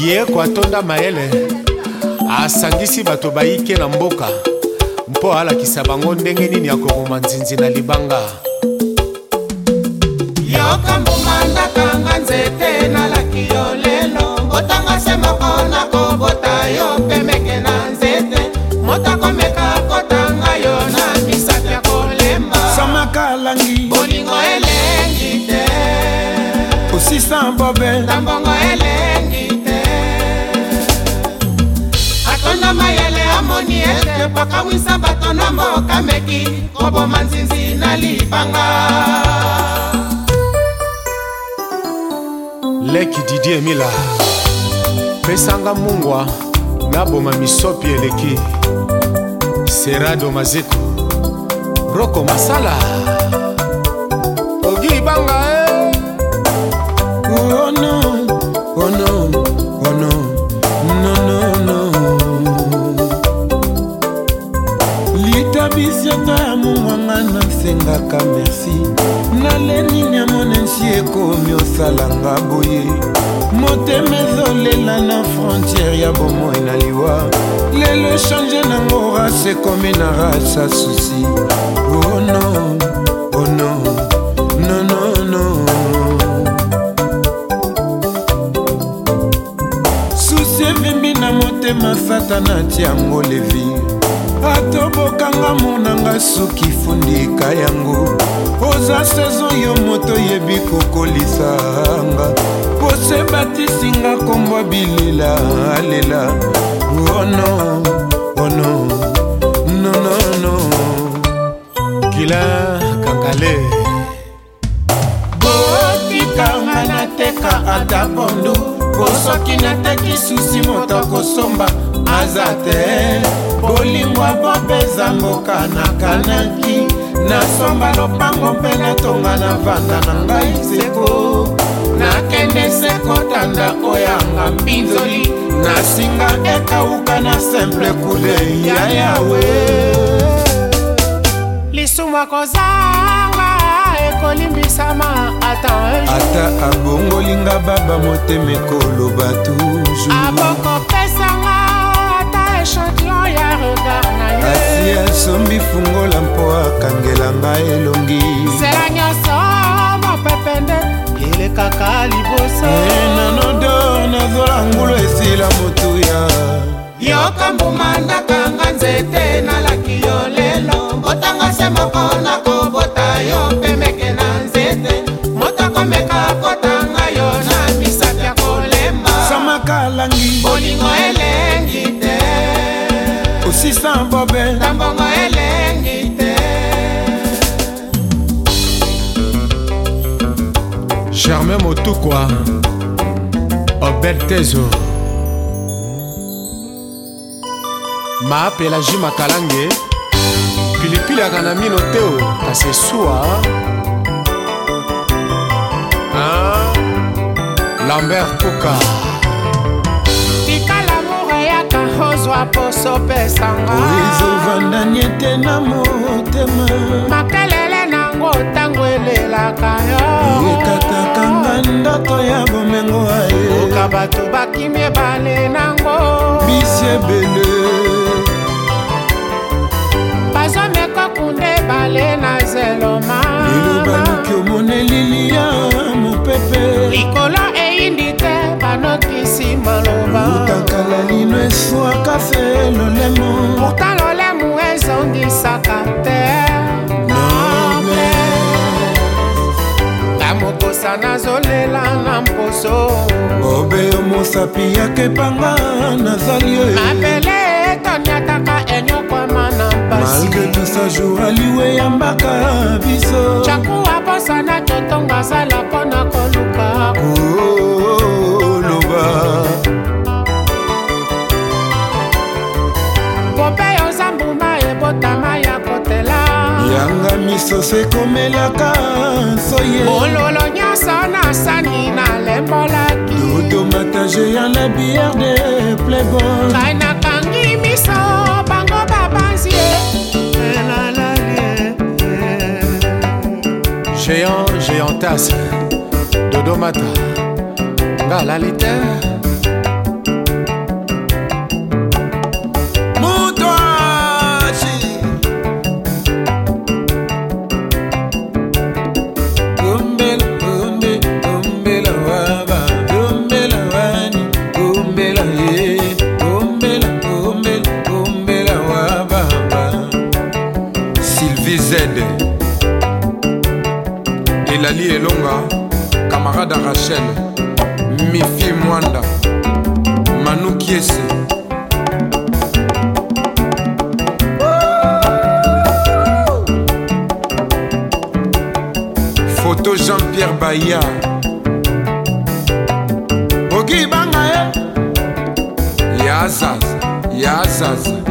ye ko atonda mayele asangisi bato bayike na mboka mpo alakisa bango ndenge nini ya kokoma nzinzi na libanga yoka mbuma ndakanga nzete mabe tambongo elengi te atonda mayele amoni ete bakamwisa bato na mboka meki koboma nzinzi na libanga leki didie mila pesanga mungwa naboma misopi eleki serado maziku roko masala esalanga boye motema ezolela na frontiere ya bomoi na liwa lelo echange nango rase ekomi na rase ya susi ono oh ono oh nonono no, no. susi evimbi na motema satana atiango levire atobokanga monanga suki fundika yango koza saison yo moto yebi kokolisanga pose batisinga kombo bilela alela ono oh ono oh nonono no. kila kakale botikanga nateka ata pondu po soki nateki susi moto akosomba aza te bolingwa bopeza mboka nakanaki nasomba lopango mpe natonga na vanda na ngai seko nakende sekotanda oyanga mpinzoli nasinga ekawuka na simple kule ya yawe lisuma kozanga ekolimbisama ata ata abongolinga baba motema ekoloba toujours abokopesanga ye asombi fungola mpo akangela ngai elongi nzela nyonso mopepe nde elekaka liboso eh, nanodo nazola ngulu esila motuya yoka mbuma ndakanga nzete nalaki yo lelo botanga se moko nakobota yo germain motukwa obertezo maapela ju makalange pilipili yaka na mino teo kasi suwa hein? lambert puka tikala moreyaka ozwa poso pesanga oizovandanie te na motema makelele nango ntango elelaka yo ndoto ya bomengo ayeoka bato bakimi ebale nango bisi ebele bazomeka kunda ebale na zeloma lelo baluki omoneli liya mopepe likolo eyindi te banokisi maloba utakala lino eswaka fe lolemo pesa nazolela na mposo obe yo mosapi yakepanga nazali oyo e. mabele etoniataka enyokwama na mpasi malgre tusa jour aliwe yambaka biso cakuwa posana totongo azala mpo na koluka koloba pope yo zambuma ebotama ya kotela yanga misoso ekomelaka sembolaki dodo matage ya la bière de playboy ngai nakangi miso bango babanzi géant géantas dodo mata nga alali te z elali elonga kamarada rachel mifi mwanda manu kiese foto jean-pierre baya okibanga ye eh? yazaz yazaz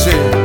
Sí